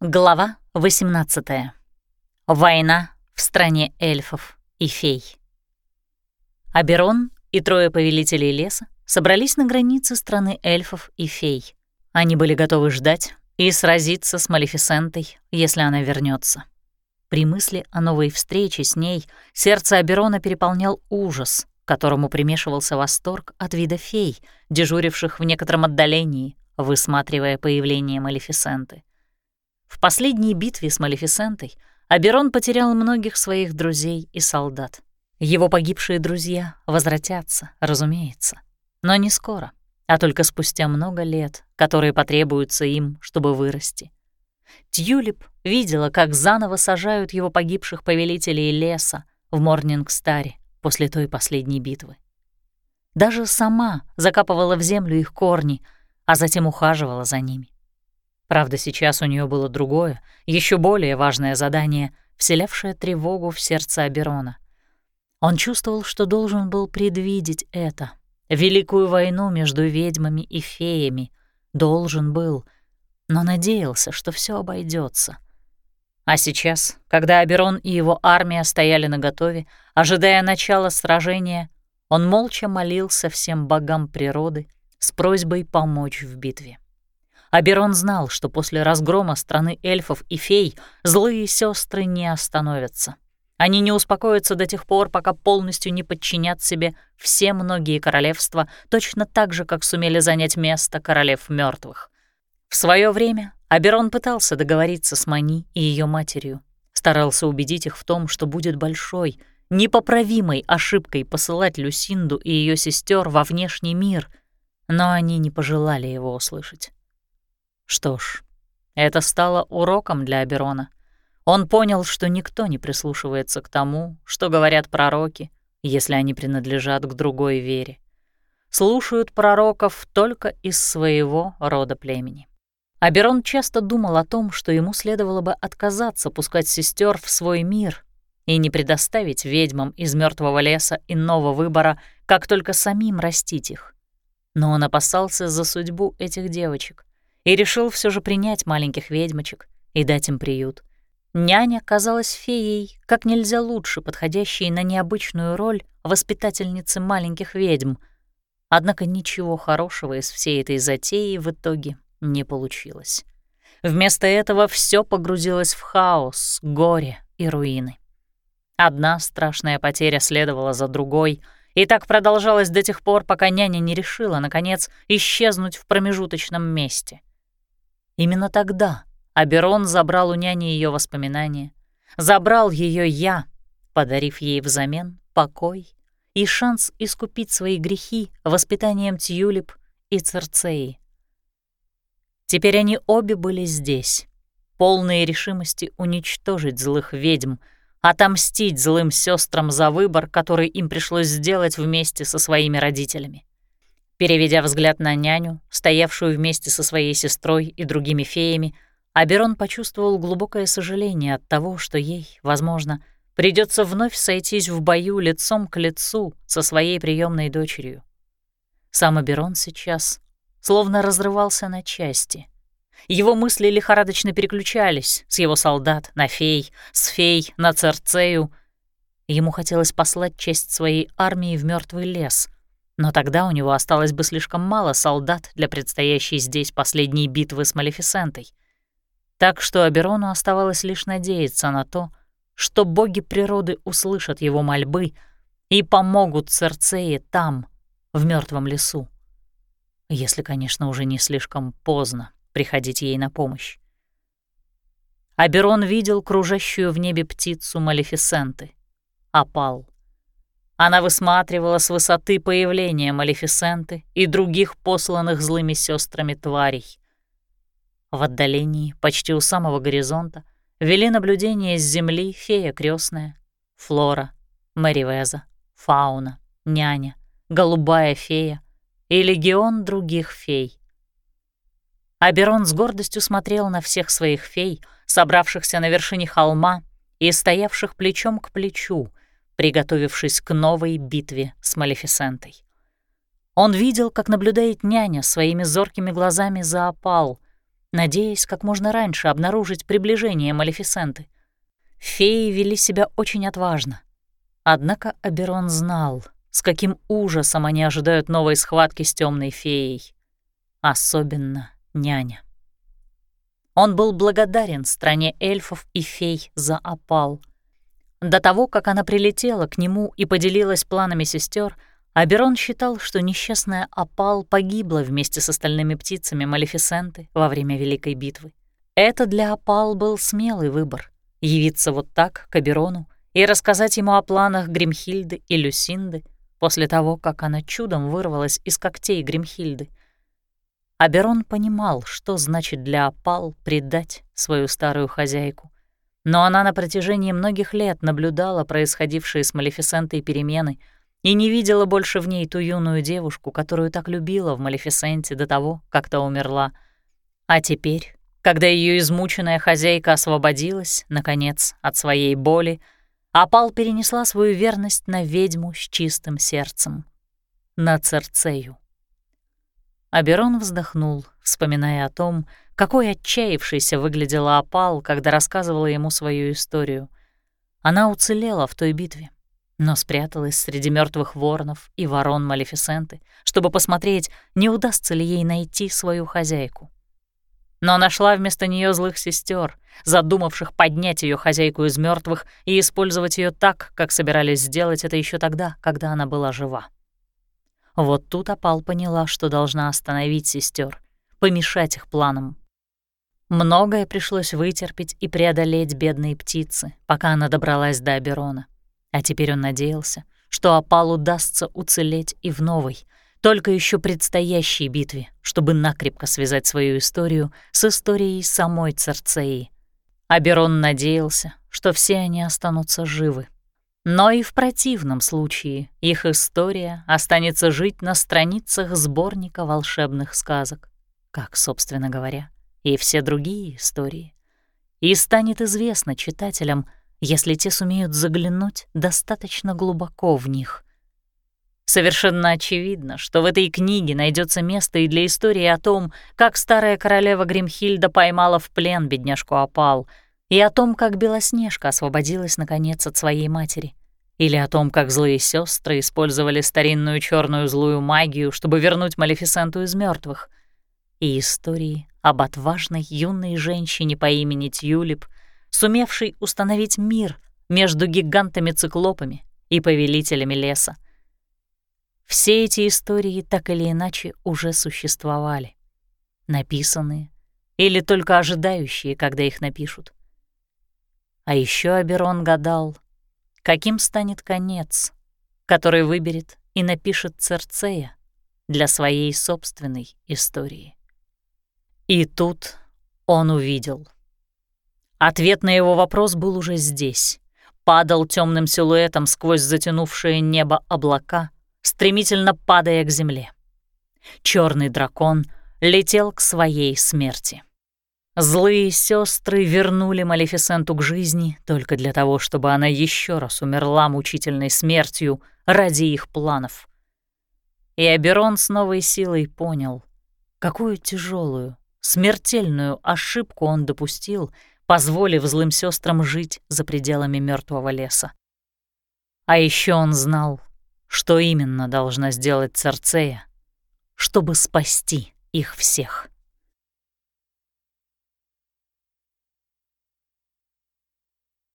Глава 18. Война в стране эльфов и фей. Аберон и трое повелителей леса собрались на границе страны эльфов и фей. Они были готовы ждать и сразиться с Малефисентой, если она вернется. При мысли о новой встрече с ней сердце Аберона переполнял ужас, которому примешивался восторг от вида фей, дежуривших в некотором отдалении, высматривая появление Малефисенты. В последней битве с Малефисентой Аберон потерял многих своих друзей и солдат. Его погибшие друзья возвратятся, разумеется, но не скоро, а только спустя много лет, которые потребуются им, чтобы вырасти. Тьюлип видела, как заново сажают его погибших повелителей леса в Морнингстаре после той последней битвы. Даже сама закапывала в землю их корни, а затем ухаживала за ними. Правда, сейчас у нее было другое, еще более важное задание, вселявшее тревогу в сердце Аберона. Он чувствовал, что должен был предвидеть это, великую войну между ведьмами и феями, должен был, но надеялся, что все обойдется. А сейчас, когда Аберон и его армия стояли наготове, ожидая начала сражения, он молча молился всем богам природы с просьбой помочь в битве. Аберон знал, что после разгрома страны эльфов и фей злые сестры не остановятся. Они не успокоятся до тех пор, пока полностью не подчинят себе все многие королевства, точно так же, как сумели занять место королев мертвых. В свое время Аберон пытался договориться с Мани и ее матерью, старался убедить их в том, что будет большой, непоправимой ошибкой посылать Люсинду и ее сестер во внешний мир, но они не пожелали его услышать. Что ж, это стало уроком для Аберона. Он понял, что никто не прислушивается к тому, что говорят пророки, если они принадлежат к другой вере. Слушают пророков только из своего рода племени. Аберон часто думал о том, что ему следовало бы отказаться пускать сестер в свой мир и не предоставить ведьмам из мертвого леса иного выбора, как только самим растить их. Но он опасался за судьбу этих девочек и решил все же принять маленьких ведьмочек и дать им приют. Няня казалась феей как нельзя лучше подходящей на необычную роль воспитательницы маленьких ведьм. Однако ничего хорошего из всей этой затеи в итоге не получилось. Вместо этого все погрузилось в хаос, горе и руины. Одна страшная потеря следовала за другой, и так продолжалось до тех пор, пока няня не решила, наконец, исчезнуть в промежуточном месте. Именно тогда Аберон забрал у няни ее воспоминания, забрал ее я, подарив ей взамен покой и шанс искупить свои грехи воспитанием Тьюлип и Церцеи. Теперь они обе были здесь, полные решимости уничтожить злых ведьм, отомстить злым сестрам за выбор, который им пришлось сделать вместе со своими родителями. Переведя взгляд на няню, стоявшую вместе со своей сестрой и другими феями, Аберон почувствовал глубокое сожаление от того, что ей, возможно, придется вновь сойтись в бою лицом к лицу со своей приемной дочерью. Сам Аберон сейчас словно разрывался на части. Его мысли лихорадочно переключались с его солдат на фей, с фей на Церцею. Ему хотелось послать часть своей армии в мертвый лес — но тогда у него осталось бы слишком мало солдат для предстоящей здесь последней битвы с Малефисентой. Так что Аберону оставалось лишь надеяться на то, что боги природы услышат его мольбы и помогут Церцее там, в мертвом лесу. Если, конечно, уже не слишком поздно приходить ей на помощь. Аберон видел кружащую в небе птицу Малефисенты. Опал. Она высматривала с высоты появления Малефисенты и других посланных злыми сестрами тварей. В отдалении, почти у самого горизонта, вели наблюдение с земли фея крестная, Флора, Мэривеза, Фауна, Няня, Голубая фея и легион других фей. Аберон с гордостью смотрел на всех своих фей, собравшихся на вершине холма и стоявших плечом к плечу, приготовившись к новой битве с Малефисентой. Он видел, как наблюдает няня своими зоркими глазами за опал, надеясь как можно раньше обнаружить приближение Малефисенты. Феи вели себя очень отважно. Однако Аберон знал, с каким ужасом они ожидают новой схватки с темной феей. Особенно няня. Он был благодарен стране эльфов и фей за опал. До того, как она прилетела к нему и поделилась планами сестер, Аберон считал, что несчастная опал погибла вместе с остальными птицами Малефисенты во время Великой битвы. Это для опал был смелый выбор — явиться вот так к Аберону и рассказать ему о планах Гримхильды и Люсинды после того, как она чудом вырвалась из когтей Гримхильды. Аберон понимал, что значит для опал предать свою старую хозяйку. Но она на протяжении многих лет наблюдала происходившие с Малефисентой перемены и не видела больше в ней ту юную девушку, которую так любила в Малефисенте до того, как та умерла. А теперь, когда ее измученная хозяйка освободилась, наконец, от своей боли, Апал перенесла свою верность на ведьму с чистым сердцем, на Церцею. Аберон вздохнул, вспоминая о том, какой отчаявшейся выглядела Апал, когда рассказывала ему свою историю. Она уцелела в той битве, но спряталась среди мертвых воронов и ворон Малефисенты, чтобы посмотреть, не удастся ли ей найти свою хозяйку. Но нашла вместо нее злых сестер, задумавших поднять ее хозяйку из мертвых и использовать ее так, как собирались сделать это еще тогда, когда она была жива. Вот тут Апал поняла, что должна остановить сестер, помешать их планам. Многое пришлось вытерпеть и преодолеть бедные птицы, пока она добралась до Аберона. А теперь он надеялся, что Апал удастся уцелеть и в новой, только еще предстоящей битве, чтобы накрепко связать свою историю с историей самой Церцеи. Аберон надеялся, что все они останутся живы. Но и в противном случае их история останется жить на страницах сборника волшебных сказок, как, собственно говоря, и все другие истории. И станет известно читателям, если те сумеют заглянуть достаточно глубоко в них. Совершенно очевидно, что в этой книге найдется место и для истории о том, как старая королева Гримхильда поймала в плен бедняжку Опал — и о том, как Белоснежка освободилась наконец от своей матери, или о том, как злые сестры использовали старинную черную злую магию, чтобы вернуть Малефисенту из мертвых, и истории об отважной юной женщине по имени Тюлип, сумевшей установить мир между гигантами-циклопами и повелителями леса. Все эти истории так или иначе уже существовали, написанные или только ожидающие, когда их напишут. А еще Аберон гадал, каким станет конец, который выберет и напишет Церцея для своей собственной истории. И тут он увидел. Ответ на его вопрос был уже здесь. Падал темным силуэтом сквозь затянувшее небо облака, стремительно падая к земле. Черный дракон летел к своей смерти. Злые сестры вернули Малефисенту к жизни только для того, чтобы она еще раз умерла мучительной смертью ради их планов. И Аберон с новой силой понял, какую тяжелую, смертельную ошибку он допустил, позволив злым сестрам жить за пределами мертвого леса. А еще он знал, что именно должна сделать Церцея, чтобы спасти их всех.